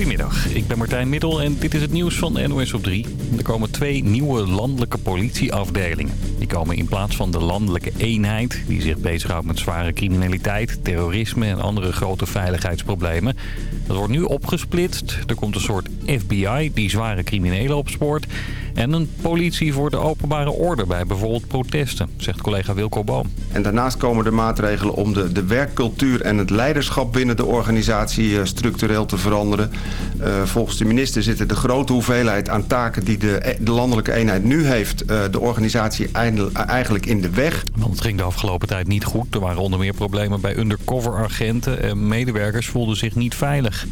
Goedemiddag, ik ben Martijn Middel en dit is het nieuws van NOS op 3. Er komen twee nieuwe landelijke politieafdelingen. Die komen in plaats van de landelijke eenheid... die zich bezighoudt met zware criminaliteit, terrorisme en andere grote veiligheidsproblemen. Dat wordt nu opgesplitst. Er komt een soort FBI die zware criminelen opspoort... en een politie voor de openbare orde bij bijvoorbeeld protesten, zegt collega Wilco Boom. En daarnaast komen er maatregelen om de, de werkcultuur en het leiderschap binnen de organisatie eh, structureel te veranderen. Uh, volgens de minister zitten de grote hoeveelheid aan taken die de, de landelijke eenheid nu heeft, uh, de organisatie eigenlijk in de weg. Want het ging de afgelopen tijd niet goed. Er waren onder meer problemen bij undercover agenten en medewerkers voelden zich niet veilig.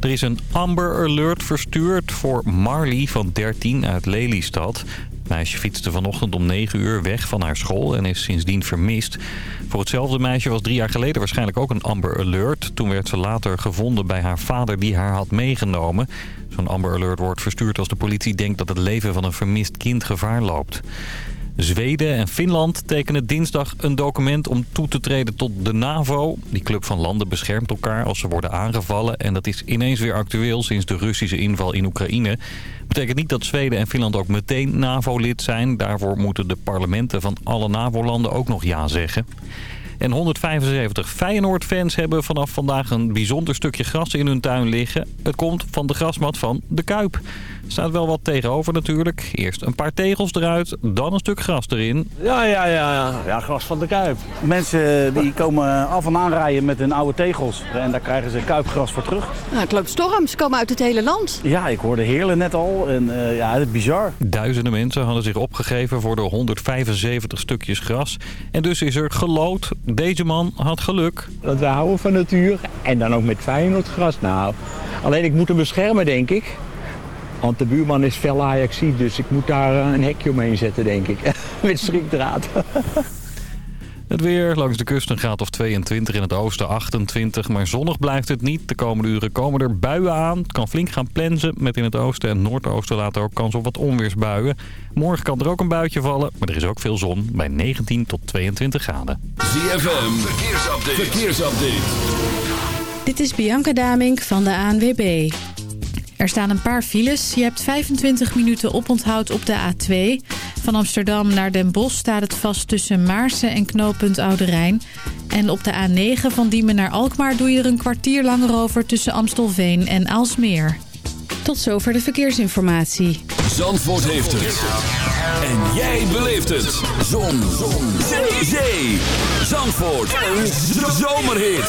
Er is een Amber Alert verstuurd voor Marley van 13 uit Lelystad. Het meisje fietste vanochtend om 9 uur weg van haar school en is sindsdien vermist. Voor hetzelfde meisje was drie jaar geleden waarschijnlijk ook een Amber Alert. Toen werd ze later gevonden bij haar vader die haar had meegenomen. Zo'n Amber Alert wordt verstuurd als de politie denkt dat het leven van een vermist kind gevaar loopt. Zweden en Finland tekenen dinsdag een document om toe te treden tot de NAVO. Die club van landen beschermt elkaar als ze worden aangevallen. En dat is ineens weer actueel sinds de Russische inval in Oekraïne. Betekent niet dat Zweden en Finland ook meteen NAVO-lid zijn. Daarvoor moeten de parlementen van alle NAVO-landen ook nog ja zeggen. En 175 Feyenoord-fans hebben vanaf vandaag een bijzonder stukje gras in hun tuin liggen. Het komt van de grasmat van de Kuip. Er staat wel wat tegenover natuurlijk. Eerst een paar tegels eruit, dan een stuk gras erin. Ja, ja, ja, ja. ja gras van de Kuip. Mensen die komen af en aan rijden met hun oude tegels. En daar krijgen ze kuipgras voor terug. Nou, het loopt storm. Ze komen uit het hele land. Ja, ik hoorde Heerlen net al. En uh, ja, het is bizar. Duizenden mensen hadden zich opgegeven voor de 175 stukjes gras. En dus is er gelood. Deze man had geluk. Dat we houden van natuur. En dan ook met Feyenoordgras. Nou, alleen ik moet hem beschermen, denk ik. Want de buurman is fel Ajaxiet, dus ik moet daar een hekje omheen zetten, denk ik. Met strikdraad. Het weer langs de kust een graad of 22, in het oosten 28. Maar zonnig blijft het niet. De komende uren komen er buien aan. Het kan flink gaan plensen met in het oosten en noordoosten later ook kans op wat onweersbuien. Morgen kan er ook een buitje vallen, maar er is ook veel zon bij 19 tot 22 graden. ZFM, verkeersupdate. verkeersupdate. Dit is Bianca Damink van de ANWB. Er staan een paar files. Je hebt 25 minuten oponthoud op de A2. Van Amsterdam naar Den Bosch staat het vast tussen Maarsen en knooppunt Oude Rijn. En op de A9 van Diemen naar Alkmaar doe je er een kwartier langer over tussen Amstelveen en Aalsmeer. Tot zover de verkeersinformatie. Zandvoort heeft het. En jij beleeft het. Zon. Zon. Zee. Zee. Zandvoort. Een zomerhit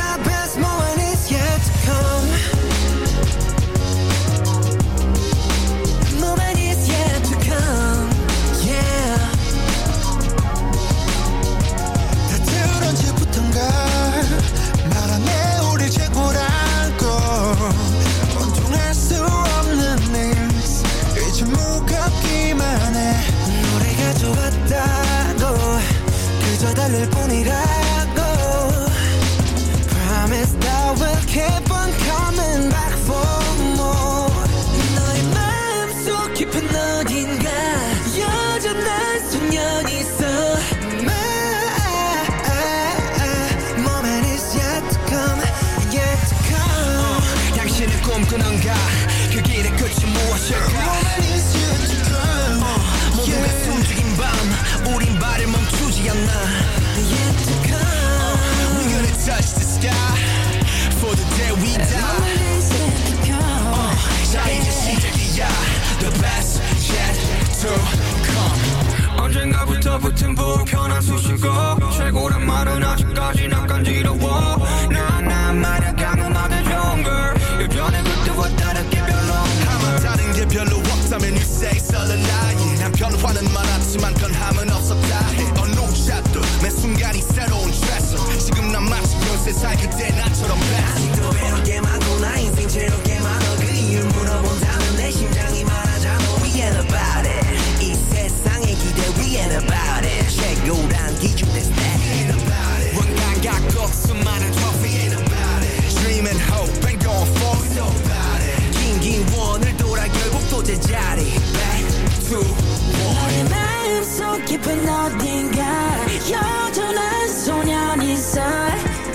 Mr. Jotty. Back to one. My am so keeping all the guy. Your turn is on your knees, sir.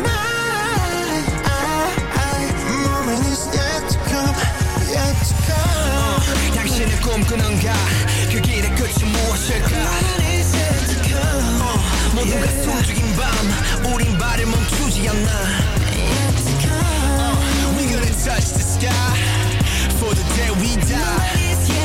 My, I, I, moment is yet to come, yet to come. Uh, 당신을 꿈꾸는 가, 그 길의 끝이 We gonna touch the sky for the day we die.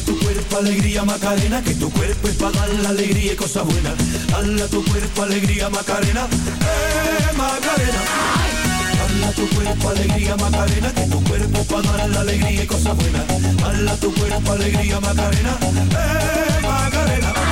Tu cuerpo alegría Macarena, que tu cuerpo es para dar la alegría y cosas buenas. Dala tu cuerpo alegría Macarena, eh Macarena. Dala tu cuerpo alegría Macarena, que tu cuerpo es para dar la alegría y cosas buenas. Dala tu cuerpo alegría Macarena, eh Macarena.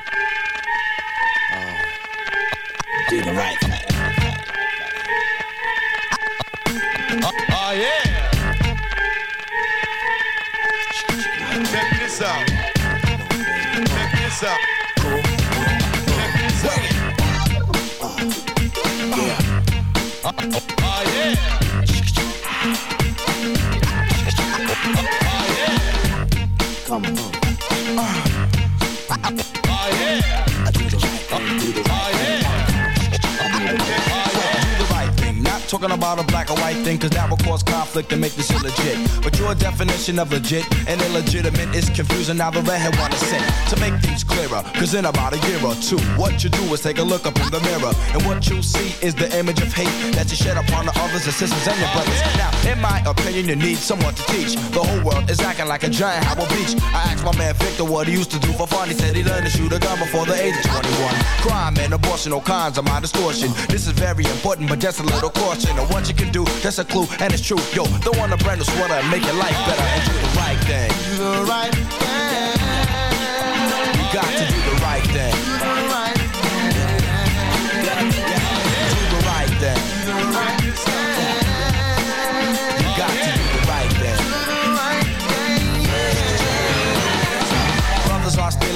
Do the right thing. Oh, yeah. this out. Check this out. Check it. Oh ah, ah, ah, yeah. Come on. Oh yeah. do the right thing. Talking about a black or white thing, cause that will cause conflict and make this illegit. But your definition of legit and illegitimate is confusing. Now the redhead wanna sing to make things clearer. Cause in about a year or two, what you do is take a look up in the mirror. And what you see is the image of hate that you shed upon the others, the sisters, and your brothers. Now, in my opinion, you need someone to teach. The whole world is acting like a giant Howard Beach. I asked my man Victor what he used to do for fun. He said he learned to shoot a gun before the age of 21. Crime and abortion, all kinds of my distortion. This is very important, but just a little caution. And what you can do, that's a clue, and it's true. Yo, don't want a brand new sweater and make your life better and do the right thing. Do the right thing. You got to do the right thing.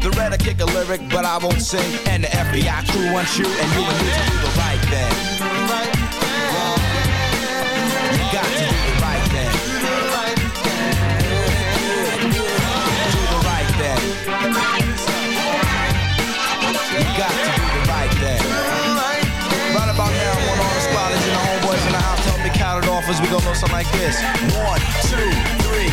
The red I kick a lyric, but I won't sing. And the FBI crew wants you and you and to do the right thing. You got to do the right thing. Do the right thing. You got to do the right thing. Right about now, want all the squatters and the homeboys in the house help me count it off as we go know something like this. One, two, three,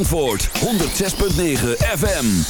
Zandvoort 106.9 FM.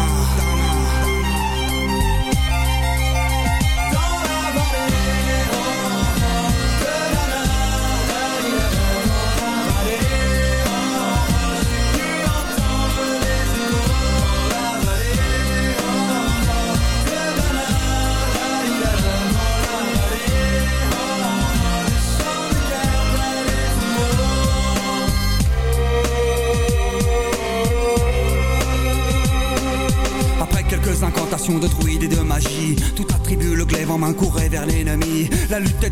Lutte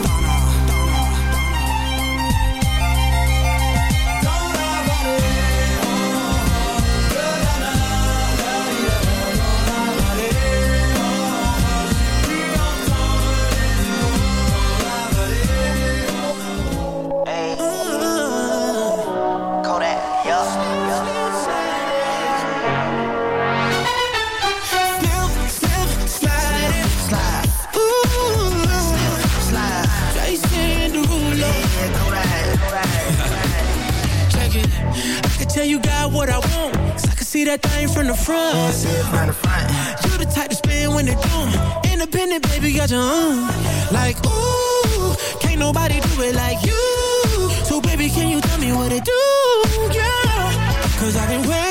Tell you got what I want. Cause I can see that thing from the front. It from the front. You the type to spin when they do Independent, baby, got your own. Like, ooh, can't nobody do it like you. So, baby, can you tell me what it do? Yeah. Cause I've been waiting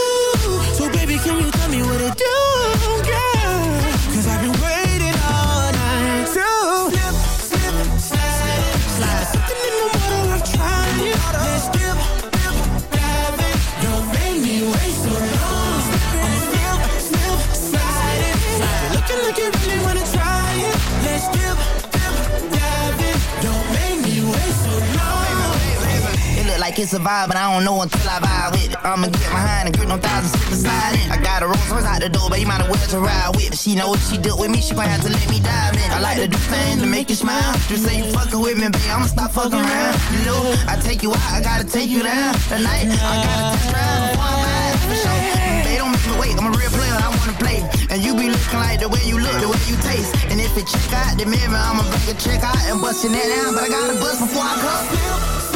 It's a vibe, but I don't know until I vibe with it. I'ma get behind and grip no thousand sit beside it. I got a Rolls Royce out the door, but you might as well to ride with. She know what she do with me, she gon' have to let me dive in. I like to do things to make you smile. Just say you fucking with me, babe, I'ma stop fucking around. You know, I take you out, I gotta take you down. Tonight, I gotta test drive before I ride for sure. They don't make me wait, I'm a real player, I wanna play. And you be looking like the way you look, the way you taste. And if it check out the mirror, I'ma break a check out and bust your neck down. But I gotta bust before I come.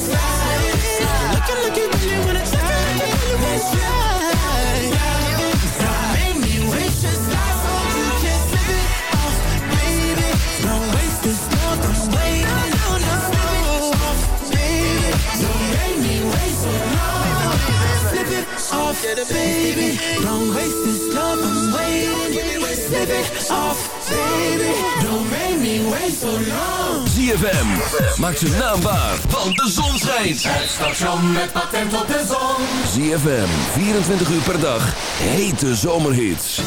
Looking like you really wanna try it. You wanna try it. Off, baby. Don't waste this love, I'm waiting. Slip it off, baby. Don't make me wait so long. ZFM. Maak zijn naam waar, want de zon schijnt. Het station met patent op de zon. ZFM, 24 uur per dag. Hete zomerhits.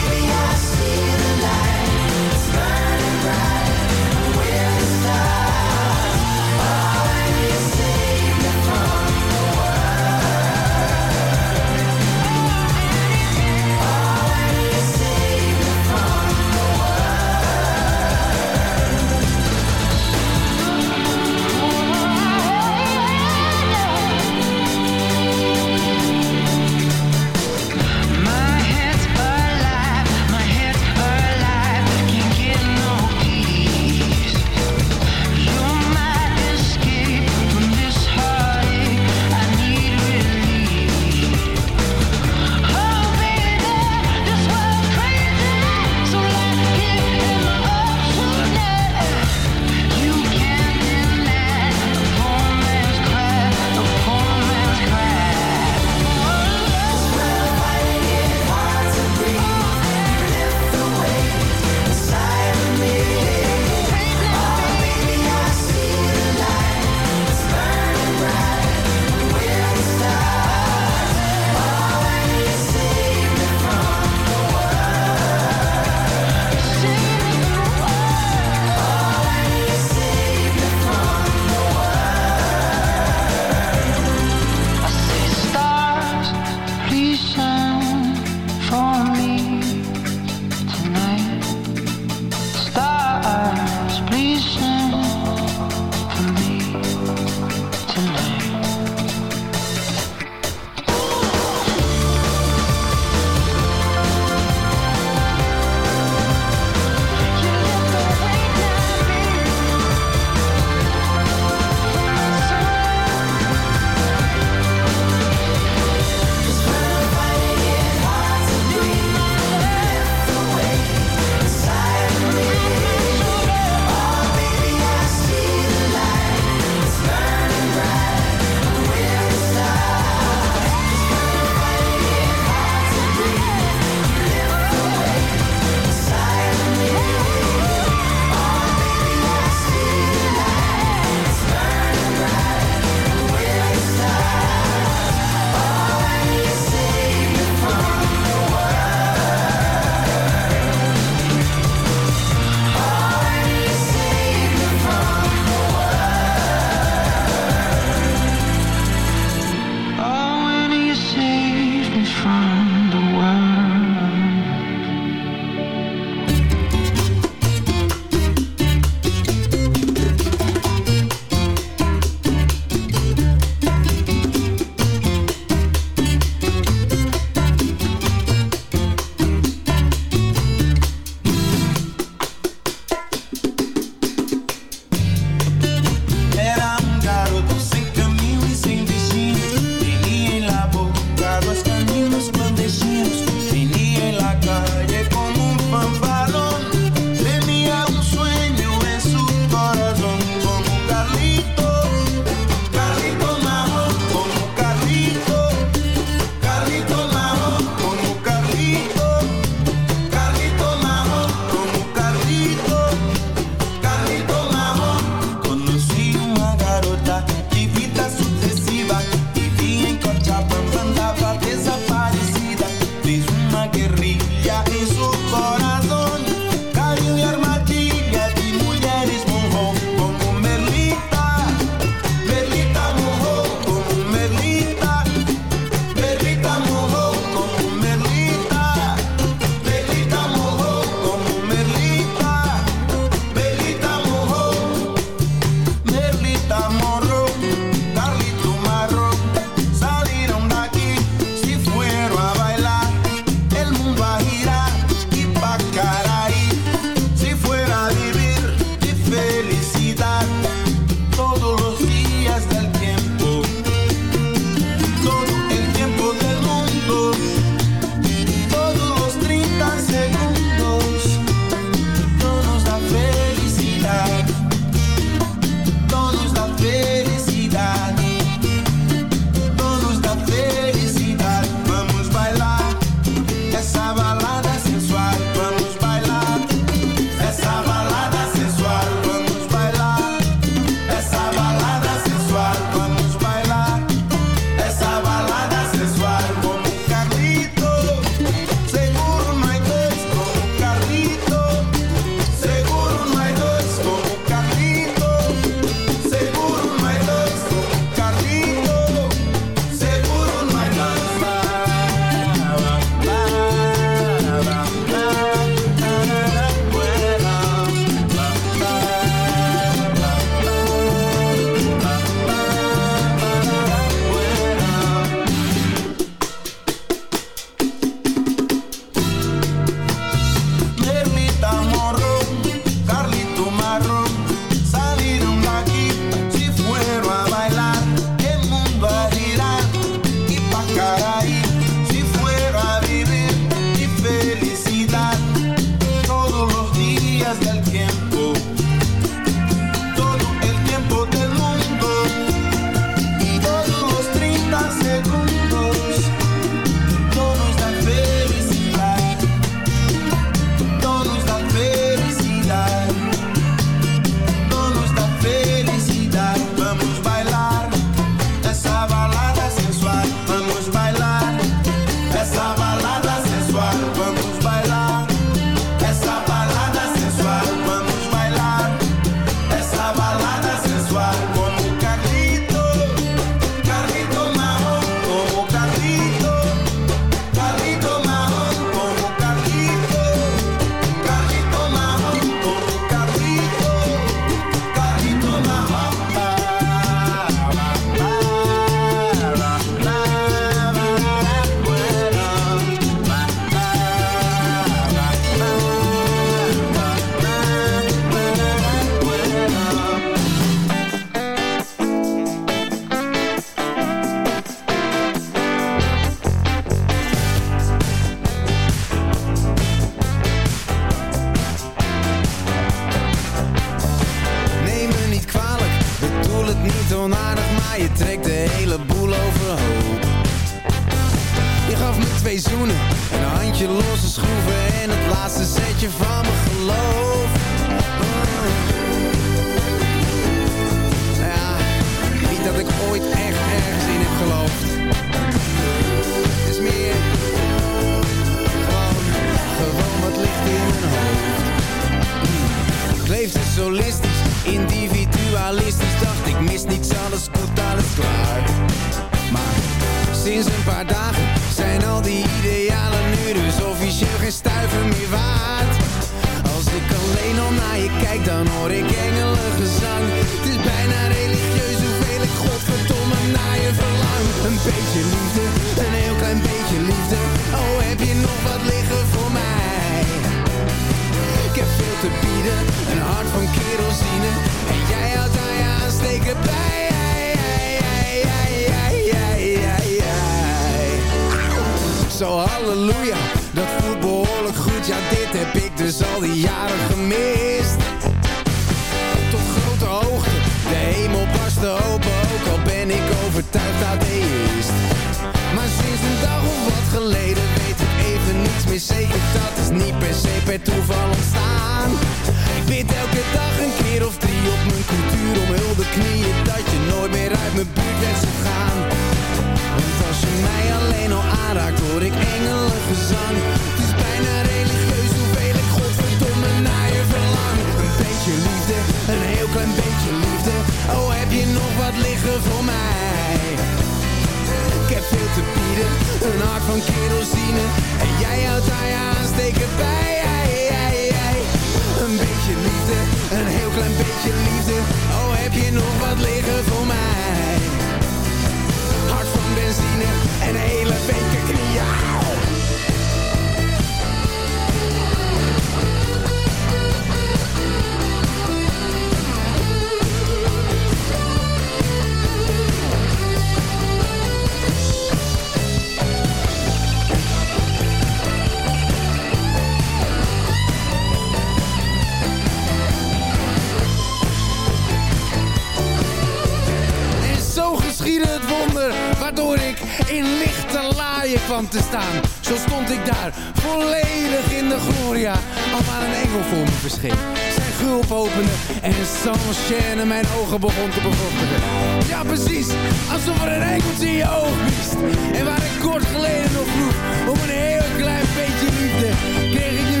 te staan. Zo stond ik daar, volledig in de gloria. Al maar een engel voor me verscheen. Zijn gulp opende en sans chaîne mijn ogen begon te bevorderen. Ja precies, alsof er een engeltje in je oog wist. En waar ik kort geleden nog vroeg om een heel klein beetje liefde, kreeg ik nu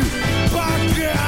bakken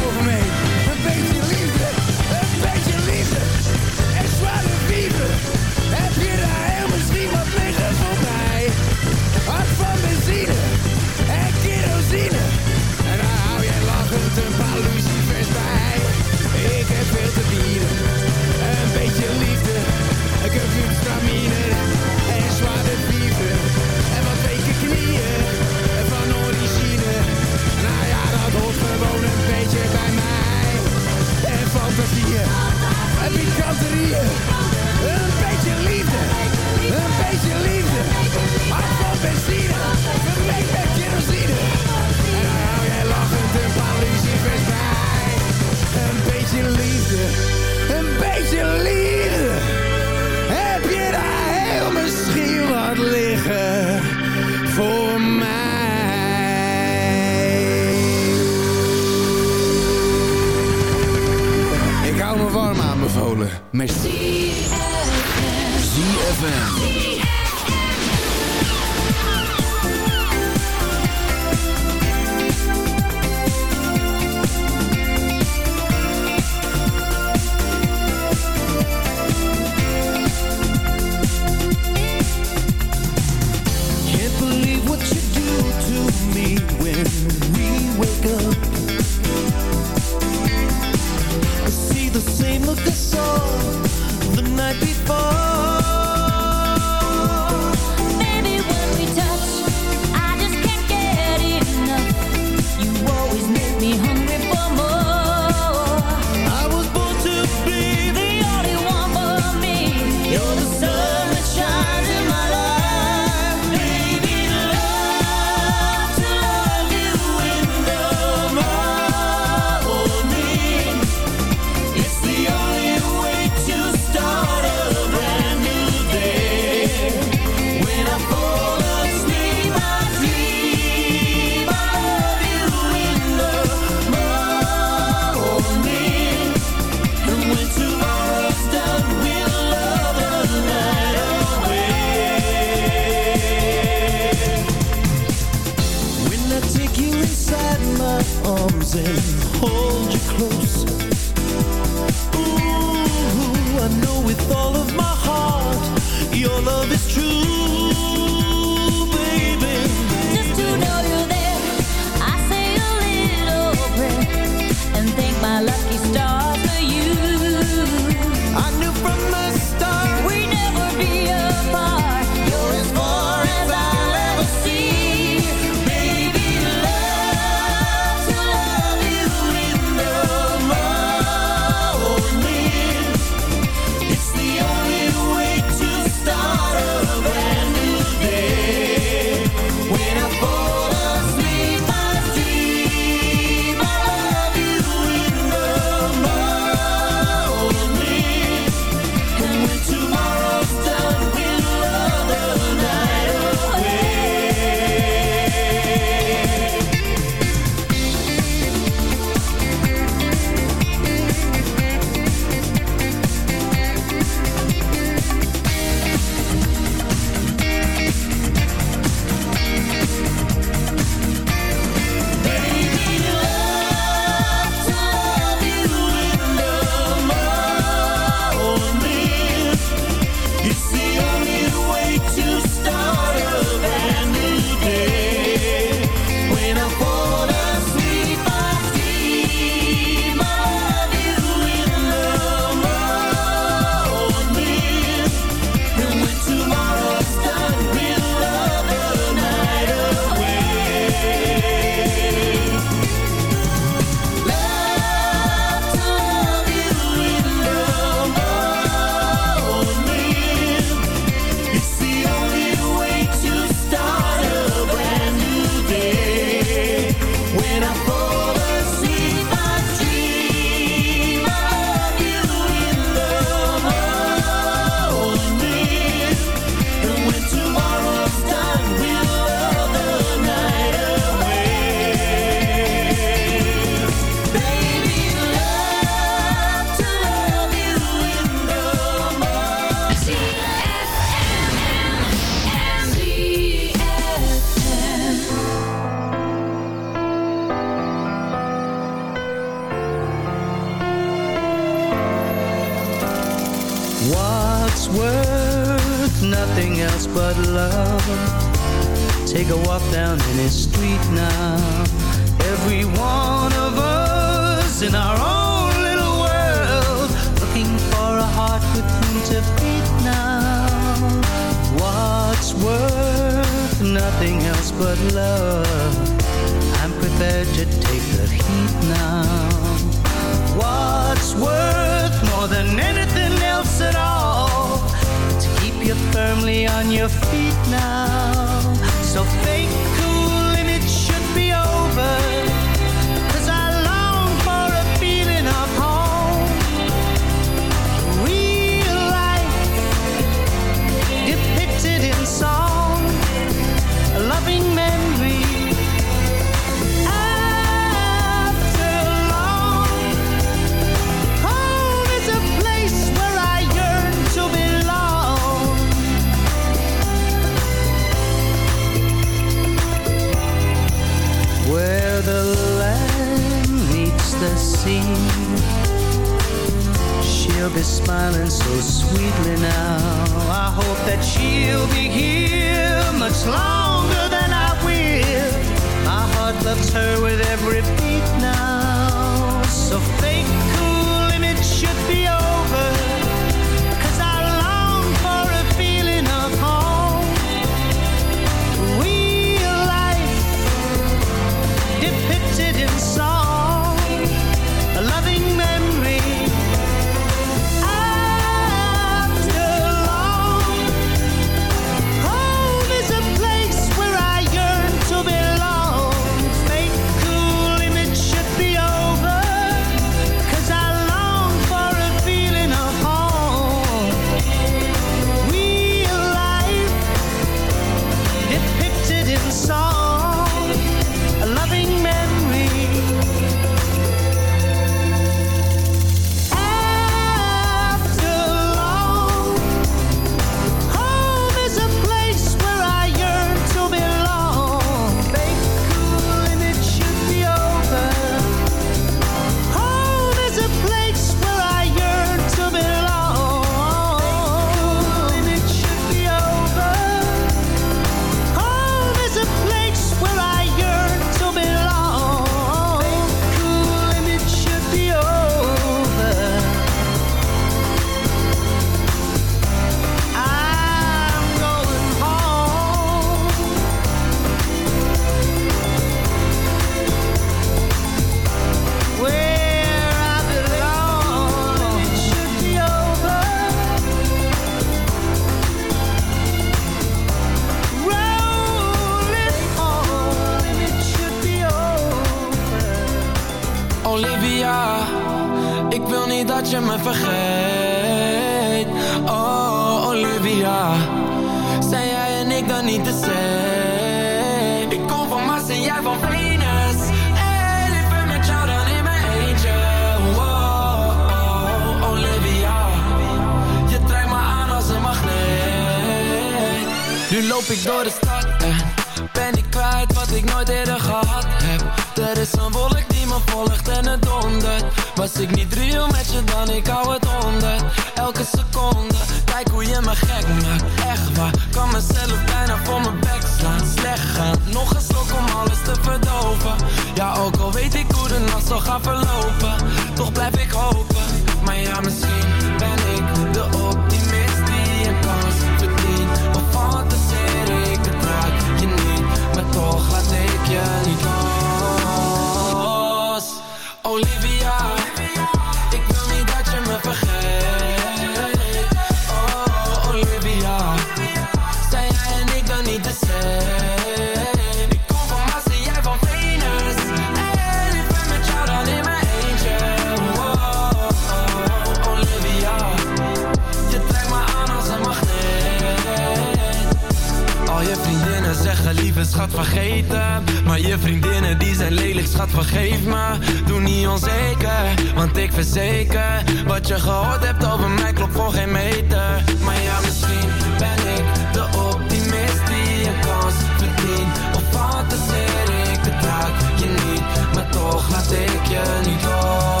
want ik verzeker Wat je gehoord hebt over mij klopt voor geen meter. Maar ja misschien ben ik de optimist die een kans verdient. Of fantaseer ik het je niet Maar toch laat ik je niet los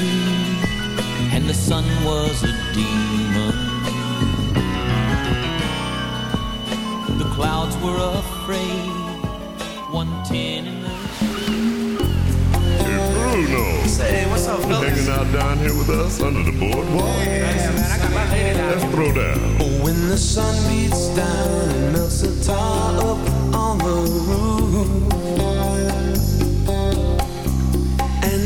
and the sun was a demon. The clouds were afraid. One ten in the Hey Bruno. Say, what's up, fellas? Hanging out down here with us under the boardwalk. Oh, yeah, man, I Let's throw down. When the sun beats down and melts the tar up on the roof